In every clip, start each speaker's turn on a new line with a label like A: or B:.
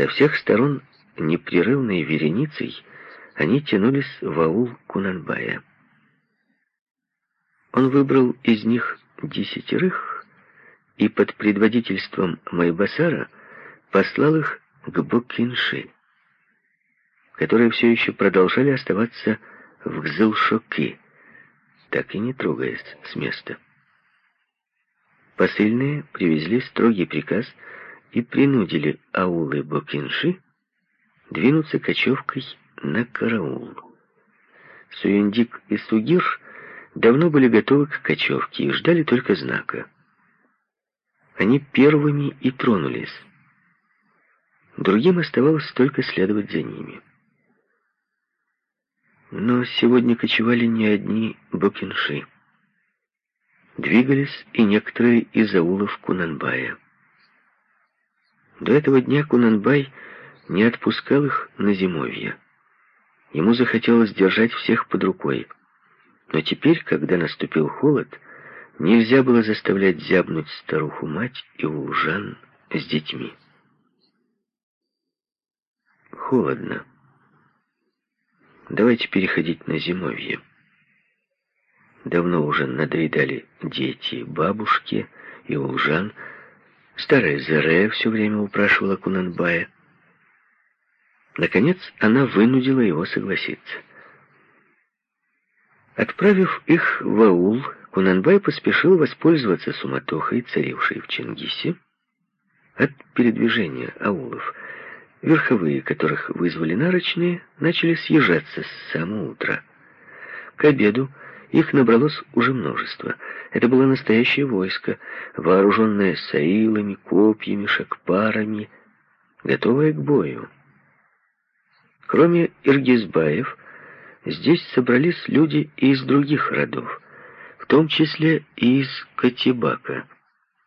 A: Со всех сторон непрерывной вереницей они тянулись в аул Кунанбая. Он выбрал из них десятерых и под предводительством Майбасара послал их к Букинши, которые все еще продолжали оставаться в Гзылшоки, так и не трогаясь с места. Посыльные привезли строгий приказ и принудили аулы Бокинши двинуться кочевкой на караул. Суюндик и Сугир давно были готовы к кочевке и ждали только знака. Они первыми и тронулись. Другим оставалось только следовать за ними. Но сегодня кочевали не одни бокинши. Двигались и некоторые из аулов Кунанбая. До этого дня Кунанбай не отпускал их на зимовье. Ему захотелось держать всех под рукой. Но теперь, когда наступил холод, нельзя было заставлять зябнуть старуху-мать и улжан с детьми. Холодно. Давайте переходить на зимовье. Давно уже надоедали дети, бабушки и улжан. Старая Зарея все время упрашивала Кунанбая. Наконец она вынудила его согласиться. Отправив их в аул, Кунанбай поспешил воспользоваться суматохой, царившей в Чингисе, от передвижения аулов. Верховые, которых вызвали нарочные, начали съезжаться с самого утра. К обеду их набралось уже множество. Это было настоящее войско, вооруженное саилами, копьями, шакпарами, готовое к бою. Кроме Иргизбаев, здесь собрались люди и из других родов, в том числе и из Катибака,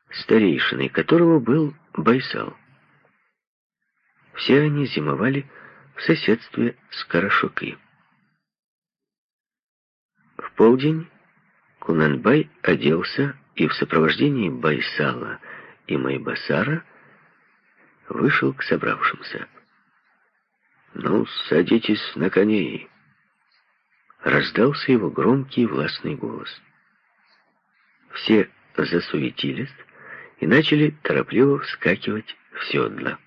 A: старейшиной которого был Байсал. Все они зимовали в соседстве с Карашуки. В полдень Кунанбай оделся и в сопровождении Байсала и Майбасара вышел к собравшимся. «Ну, садитесь на коней!» Раздался его громкий властный голос. Все засуетились и начали торопливо вскакивать в седла.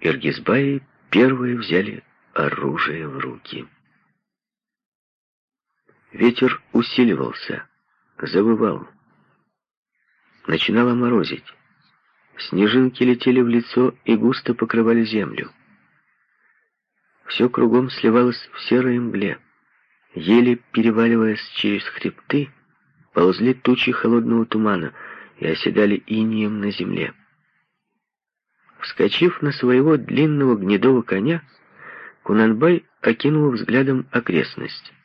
A: Иргизбаи первые взяли оружие в руки. Ветер усиливался, завывал. Начинало морозить. Снежинки летели в лицо и густо покрывали землю. Все кругом сливалось в серой мгле. Еле переваливаясь через хребты, ползли тучи холодного тумана и оседали инием на земле. Вскочив на своего длинного гнедого коня, Кунанбай окинул взглядом окрестность.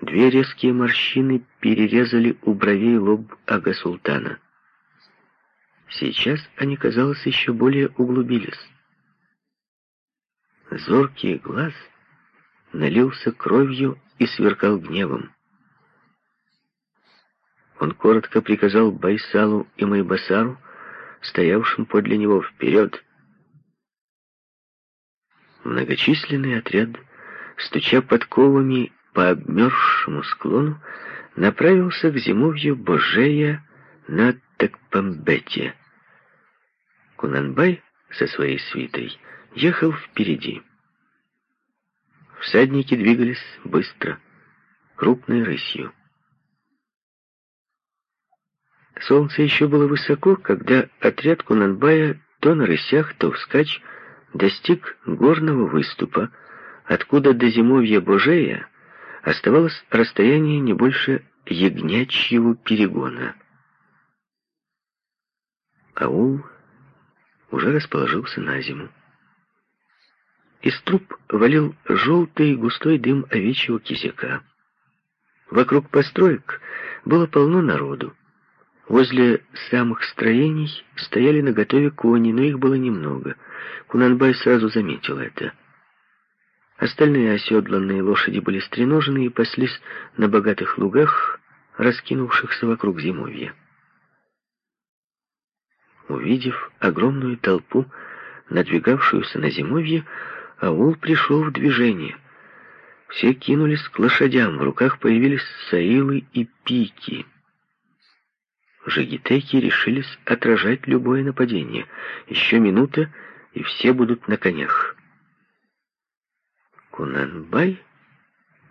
A: Две резкие морщины перерезали у бровей лоб Ага-Султана. Сейчас они, казалось, еще более углубились. Зоркий глаз налился кровью и сверкал гневом. Он коротко приказал Байсалу и Майбасару, стоявшим подле него, вперед. Многочисленный отряд, стуча подковами по обмерзшему склону, направился к зимовью Божея на Такпамбете. Кунанбай со своей свитой ехал впереди. Всадники двигались быстро, крупной рысью. Солнце еще было высоко, когда отряд Кунанбая то на рысях, то вскачь достиг горного выступа, откуда до зимовья Божея оставалось расстояние не больше ягнячьего перегона. Аул уже расположился на зиму. Из труб валил желтый густой дым овечьего кизяка. Вокруг построек было полно народу. Возле самых строений стояли наготове кони, но их было немного. Кунанбай сразу заметил это. Остальные оседланные лошади были стреножены и паслись на богатых лугах, раскинувшихся вокруг зимовья. Увидев огромную толпу, надвигавшуюся на зимовье, аул пришел в движение. Все кинулись к лошадям, в руках появились саилы и пики. Жигитеки решились отражать любое нападение. Еще минута, и все будут на конях. Кунанбай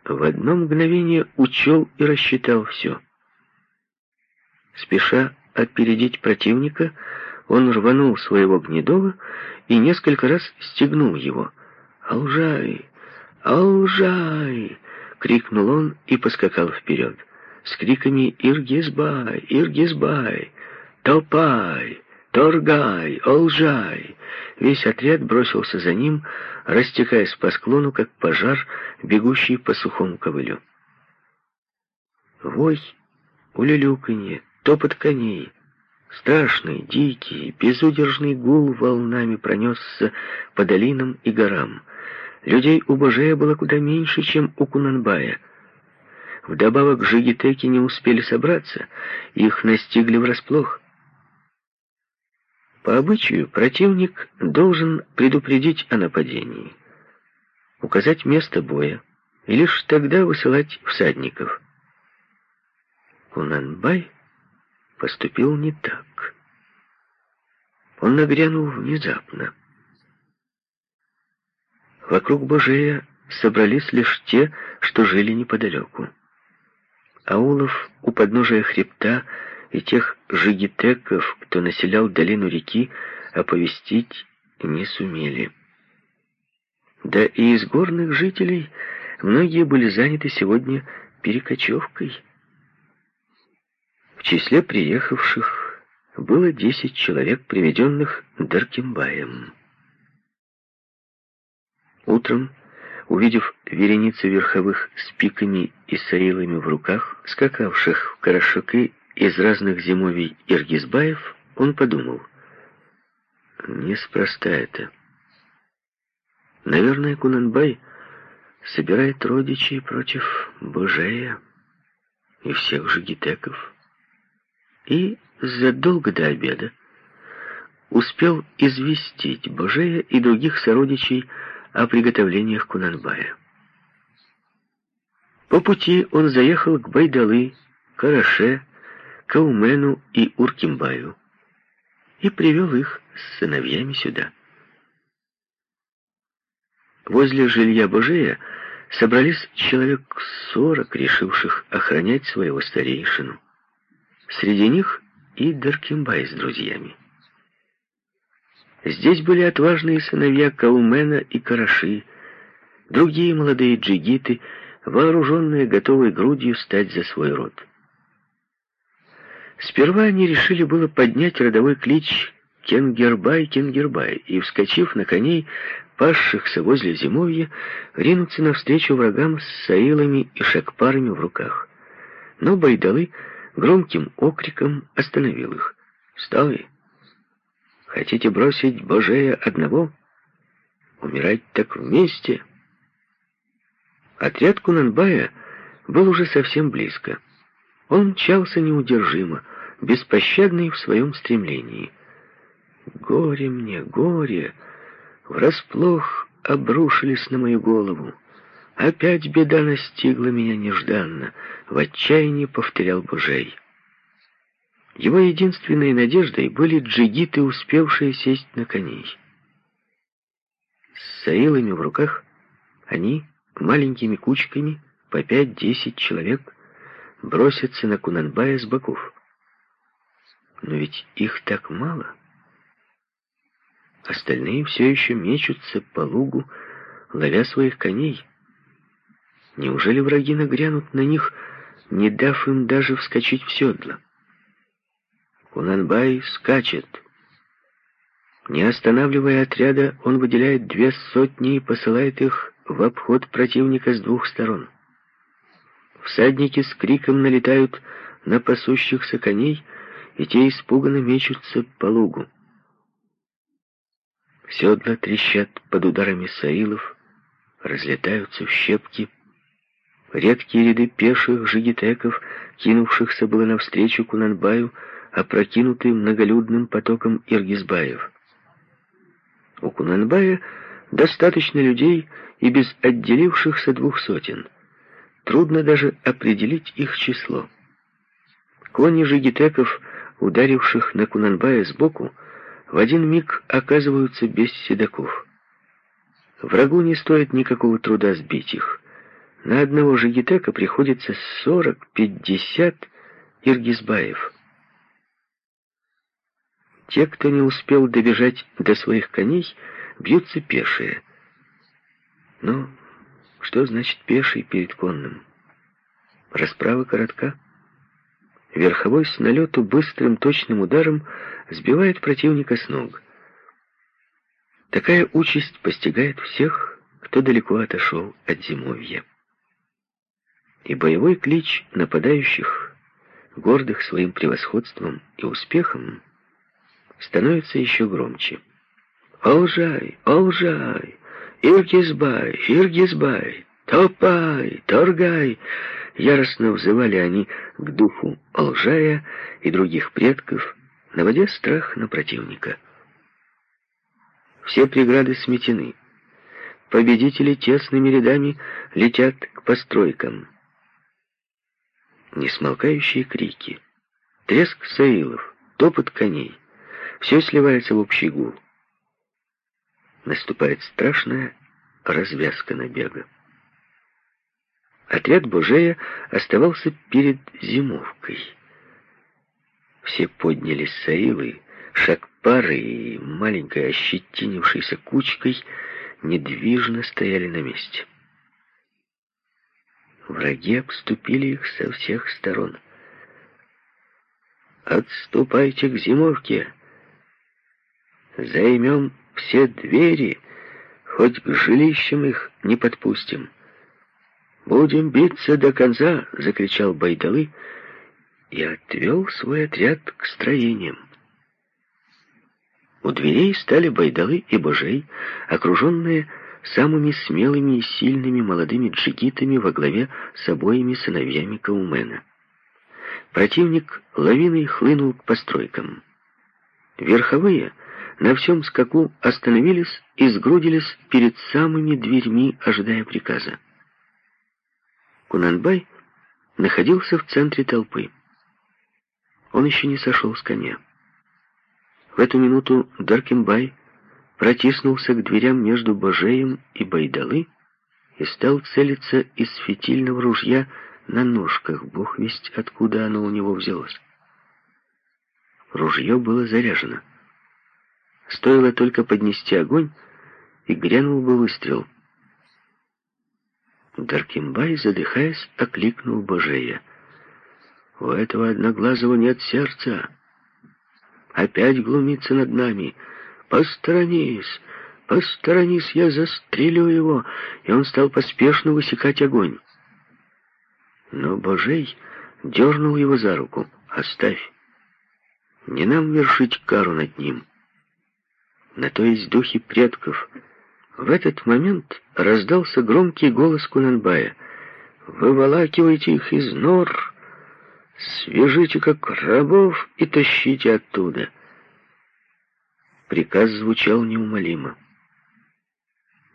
A: в одно мгновение учел и рассчитал все. Спеша опередить противника, он рванул своего Гнедова и несколько раз стегнул его. «Алжай! Алжай!» — крикнул он и поскакал вперед. С криками «Иргизбай! Иргизбай! Топай! Торгай! Олжай!» Весь отряд бросился за ним, растекаясь по склону, как пожар, бегущий по сухому ковылю. Вой, улюлюканье, топот коней, страшный, дикий, безудержный гул волнами пронесся по долинам и горам. Людей у Божея было куда меньше, чем у Кунанбая. Вдобавок жигитеки не успели собраться, их настигли врасплох. По обычаю противник должен предупредить о нападении, указать место боя и лишь тогда высылать всадников. Кунанбай поступил не так. Он нагрянул внезапно. Вокруг Божея собрались лишь те, что жили неподалеку. Аулов у подножия хребта и тех жигитеков, кто населял долину реки, оповестить не сумели. Да и из горных жителей многие были заняты сегодня перекочевкой. В числе приехавших было десять человек, приведенных Даркимбаем. Утром, увидев вереницу верховых с пиками и саилами в руках, скакавших в Карашуки из разных зимовий Иргизбаев, он подумал, неспроста это. Наверное, Кунанбай собирает родичей против Божея и всех жигитеков. И задолго до обеда успел известить Божея и других сородичей о приготовлениях Кунанбая. По пути он заехал к Байдалы, Караше, Каумену и Уркимбаю и привел их с сыновьями сюда. Возле жилья Божея собрались человек сорок, решивших охранять своего старейшину. Среди них и Даркимбай с друзьями. Здесь были отважные сыновья Каумена и Караши, другие молодые джигиты, вооруженные, готовые грудью стать за свой род. Сперва они решили было поднять родовой клич Кенгербай, Кенгербай, и, вскочив на коней, пасшихся возле зимовья, ринуться навстречу врагам с саилами и шакпарами в руках. Но Байдалы громким окриком остановил их. «Стой! Хотите бросить Божея одного? Умирать так вместе!» Отряд Кунанбая был уже совсем близко. Он мчался неудержимо, беспощадный в своем стремлении. Горе мне, горе! Врасплох обрушились на мою голову. Опять беда настигла меня нежданно, в отчаянии повторял Бужей. Его единственной надеждой были джигиты, успевшие сесть на коней. С саилами в руках они маленькими кучками по пять-десять человек бросятся на Кунанбая с боков. Но ведь их так мало. Остальные все еще мечутся по лугу, ловя своих коней. Неужели враги нагрянут на них, не дав им даже вскочить в седло? Кунанбай скачет. Не останавливая отряда, он выделяет две сотни и посылает их в обход противника с двух сторон. Всадники с криком налетают на пасущихся коней, и те испуганно мечутся по лугу. Седла трещат под ударами саилов, разлетаются в щепки. Редкие ряды пеших жигитеков, кинувшихся было навстречу Кунанбаю, опрокинуты многолюдным потоком иргизбаев. У Кунанбая достаточно людей и без отделившихся двух сотен. Трудно даже определить их число. Кони жигитеков, ударивших на Кунанбая сбоку, в один миг оказываются без седаков. Врагу не стоит никакого труда сбить их. На одного жигитека приходится 40-50 иргизбаев. Те, кто не успел добежать до своих коней, бьются пешие. Но что значит пеший перед конным? Расправа коротка. Верховой с налету быстрым точным ударом сбивает противника с ног. Такая участь постигает всех, кто далеко отошел от зимовья. И боевой клич нападающих, гордых своим превосходством и успехом, становится еще громче. «Олжай! Олжай! Иргизбай! Иргизбай! Топай! Торгай!» Яростно взывали они к духу Олжая и других предков, наводя страх на противника. Все преграды сметены. Победители тесными рядами летят к постройкам. Несмолкающие крики, треск саилов, топот коней. Все сливается в общий гул. Наступает страшная развязка набега. Отряд Божея оставался перед зимовкой. Все поднялись с Аилы, шаг пары и маленькой ощетинившейся кучкой недвижно стояли на месте. Враги обступили их со всех сторон. «Отступайте к зимовке!» Займем все двери, хоть к жилищам их не подпустим. «Будем биться до конца!» — закричал Байдалы и отвел свой отряд к строениям. У дверей стали Байдалы и Божей, окруженные самыми смелыми и сильными молодыми джигитами во главе с обоими сыновьями Каумена. Противник лавиной хлынул к постройкам. Верховые — на всем скаку остановились и сгрудились перед самыми дверьми, ожидая приказа. Кунанбай находился в центре толпы. Он еще не сошел с коня. В эту минуту Даркимбай протиснулся к дверям между Божеем и Байдалы и стал целиться из фитильного ружья на ножках, бог весть, откуда оно у него взялось. Ружье было заряжено. Стоило только поднести огонь, и грянул бы выстрел. Даркимбай, задыхаясь, окликнул Божея. «У этого одноглазого нет сердца. Опять глумится над нами. Посторонись, посторонись, я застрелю его!» И он стал поспешно высекать огонь. Но Божей дернул его за руку. «Оставь. Не нам вершить кару над ним» на то есть духи предков. В этот момент раздался громкий голос Кунанбая. «Выволакивайте их из нор, свяжите как рабов и тащите оттуда». Приказ звучал неумолимо.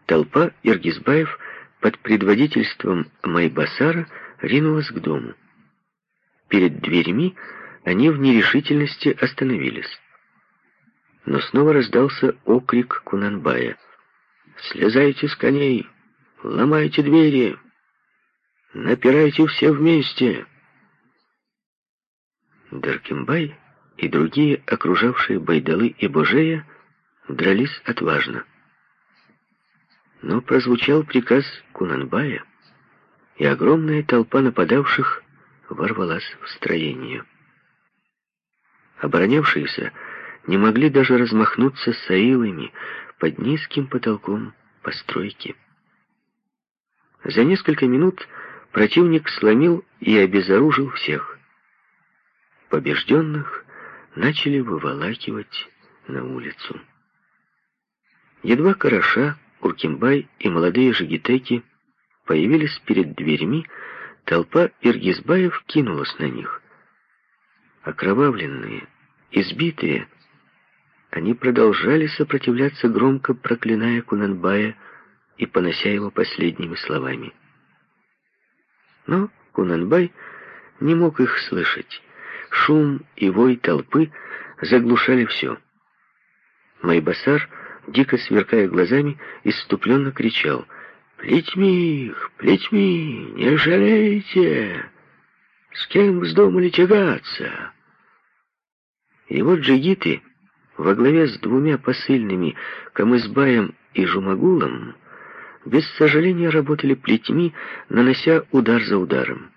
A: Толпа Иргизбаев под предводительством Майбасара ринулась к дому. Перед дверьми они в нерешительности остановились но снова раздался окрик Кунанбая. «Слезайте с коней! Ломайте двери! Напирайте все вместе!» Даркимбай и другие, окружавшие Байдалы и Божея, дрались отважно. Но прозвучал приказ Кунанбая, и огромная толпа нападавших ворвалась в строение. Оборонявшиеся не могли даже размахнуться саилами под низким потолком постройки. За несколько минут противник сломил и обезоружил всех. Побежденных начали выволакивать на улицу. Едва Караша, Уркимбай и молодые жигитеки появились перед дверьми, толпа Иргизбаев кинулась на них. Окровавленные, избитые, они продолжали сопротивляться, громко проклиная Кунанбая и понося его последними словами. Но Кунанбай не мог их слышать. Шум и вой толпы заглушали все. Майбасар, дико сверкая глазами, иступленно кричал «Плетьми их! Плетьми! Не жалейте! С кем вздумали тягаться?» Его джигиты во главе с двумя посыльными Камызбаем и Жумагулом без сожаления работали плетьми, нанося удар за ударом.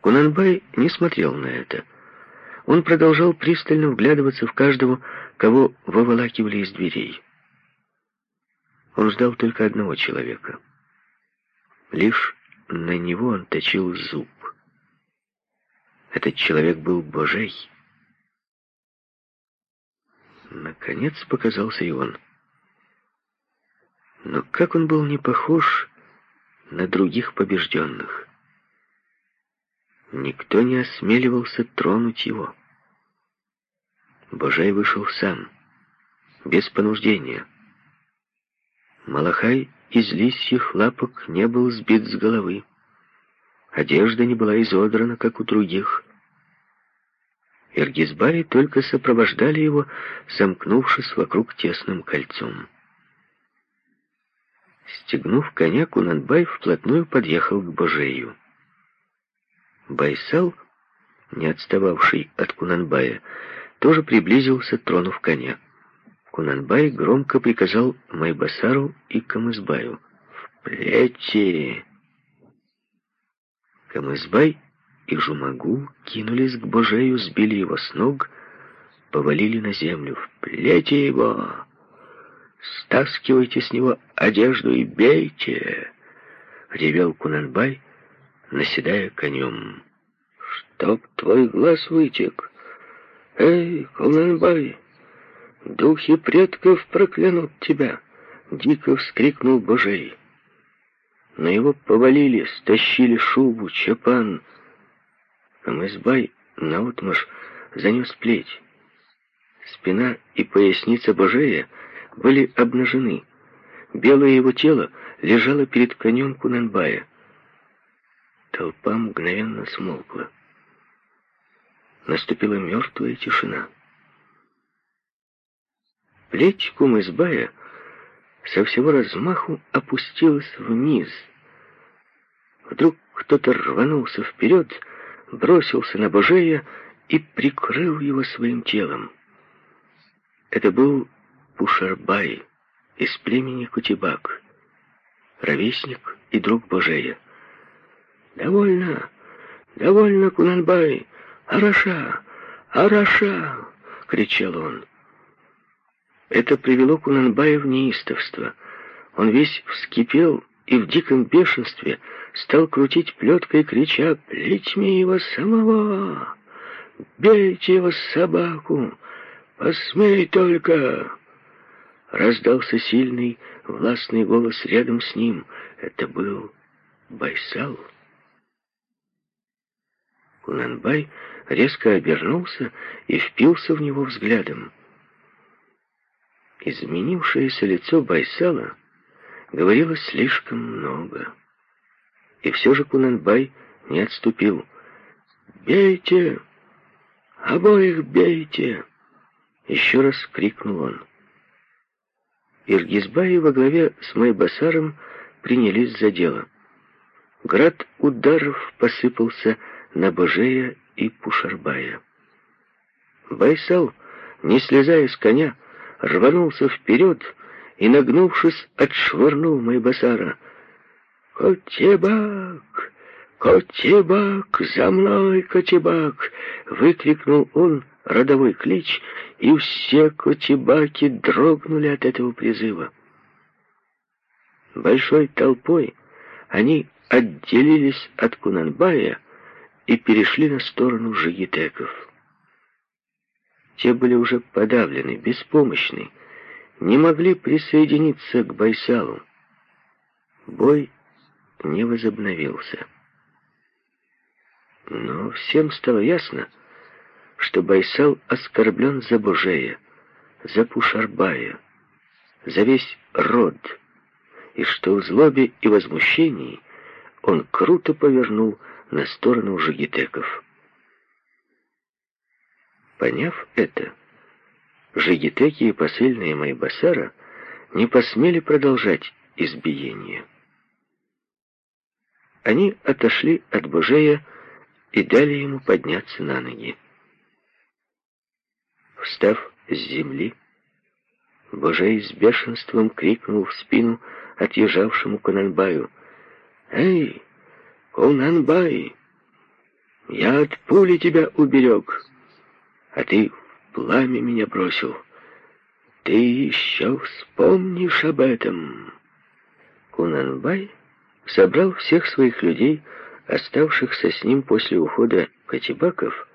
A: Кунанбай не смотрел на это. Он продолжал пристально вглядываться в каждого, кого выволакивали из дверей. Он ждал только одного человека. Лишь на него он точил зуб. Этот человек был Божей. Наконец показался и он. Но как он был не похож на других побежденных. Никто не осмеливался тронуть его. Божай вышел сам, без понуждения. Малахай из лисьих лапок не был сбит с головы. Одежда не была изодрана, как у других. Иргизбаи только сопровождали его, сомкнувшись вокруг тесным кольцом. Стегнув коня, Кунанбай вплотную подъехал к Божею. Байсал, не отстававший от Кунанбая, тоже приблизился, тронув коня. Кунанбай громко приказал Майбасару и Камызбаю «В плети!». Камызбай и Жумагу кинулись к Божею, сбили его с ног, повалили на землю. «Вплейте его! Стаскивайте с него одежду и бейте!» — ревел Кунанбай, наседая конем. «Чтоб твой глаз вытек! Эй, Кунанбай, духи предков проклянут тебя!» — дико вскрикнул Божей. На его повалили, стащили шубу, чапан — Амызбай наотмашь занес плеть. Спина и поясница Божея были обнажены. Белое его тело лежало перед конем Кунанбая. Толпа мгновенно смолкла. Наступила мертвая тишина. Плеть Кумызбая со всего размаху опустилась вниз. Вдруг кто-то рванулся вперед, бросился на Божея и прикрыл его своим телом. Это был Пушарбай из племени Кутибак, ровесник и друг Божея. «Довольно, довольно, Кунанбай! Араша! Араша!» — кричал он. Это привело Кунанбая в неистовство. Он весь вскипел и в диком бешенстве стал крутить плеткой, крича «Плетьми его самого! Бейте его собаку! Посмей только!» Раздался сильный, властный голос рядом с ним. Это был Байсал. Кунанбай резко обернулся и впился в него взглядом. Изменившееся лицо Байсала говорилось слишком много. И все же Кунанбай не отступил. «Бейте! Обоих бейте!» Еще раз крикнул он. Иргизбаи во главе с Майбасаром принялись за дело. Град ударов посыпался на Божея и Пушарбая. Байсал, не слезая с коня, рванулся вперед и, нагнувшись, отшвырнул Майбасара. «Котебак! Котебак! За мной, Котебак!» — выкрикнул он родовой клич, и все котебаки дрогнули от этого призыва. Большой толпой они отделились от Кунанбая и перешли на сторону жигитеков. Те были уже подавлены, беспомощны, не могли присоединиться к Байсалу. Бой не возобновился. Но всем стало ясно, что Байсал оскорблен за Божея, за Пушарбая, за весь род, и что в злобе и возмущении он круто повернул на сторону жигитеков. Поняв это, жигитеки и посыльные Майбасара не посмели продолжать избиение. Они отошли от Божея и дали ему подняться на ноги. Встав с земли, Божей с бешенством крикнул в спину отъезжавшему Кунанбаю. «Эй, Кунанбай, я от пули тебя уберег, а ты в пламя меня бросил. Ты еще вспомнишь об этом». Кунанбай собрал всех своих людей, оставшихся с ним после ухода Катибаков,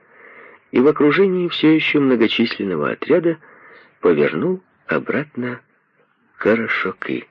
A: и в окружении все еще многочисленного отряда повернул обратно Карашоки.